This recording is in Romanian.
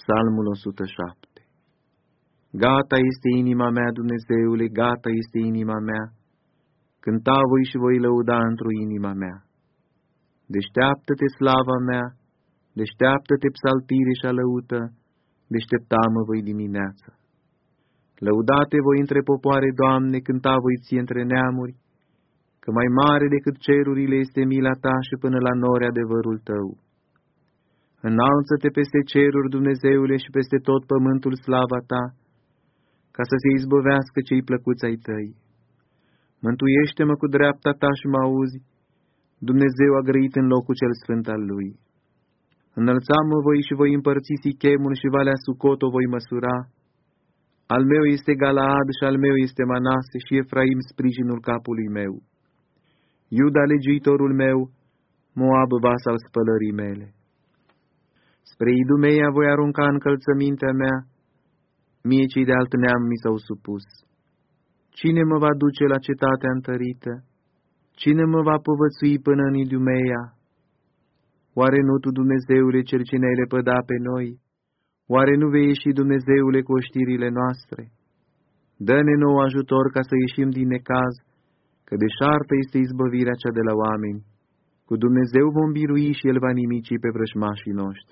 Psalmul 107 Gata este inima mea, Dumnezeule, gata este inima mea, cânta voi și voi lăuda într-o inima mea. Deșteaptă-te, slava mea, deșteaptă-te, psaltire și alăută, deștepta-mă voi dimineața. Lăudate voi între popoare, Doamne, cânta voi ție între neamuri, că mai mare decât cerurile este mila ta și până la nori adevărul tău. Înalță-te peste ceruri, Dumnezeule, și peste tot pământul slava ta, ca să se izbăvească cei plăcuți ai tăi. Mântuiește-mă cu dreapta ta și mă auzi, Dumnezeu a grăit în locul cel sfânt al lui. Înălțam-mă voi și voi împărți Sichemul și Valea Sucot o voi măsura. Al meu este Galaad și al meu este Manase și Efraim sprijinul capului meu. Iuda legiuitorul meu, Moab vas al spălării mele. Spre Idumeia voi arunca încălțămintea mea, mie cei de alt neam mi s-au supus. Cine mă va duce la cetatea întărită? Cine mă va povățui până în Idumeia? Oare nu Tu, Dumnezeule, cel ce ne-ai lepăda pe noi? Oare nu vei ieși, Dumnezeule, cu oștirile noastre? Dă-ne nou ajutor ca să ieșim din necaz, că deșartă este izbăvirea cea de la oameni. Cu Dumnezeu vom birui și El va nimici pe vrăjmașii noștri.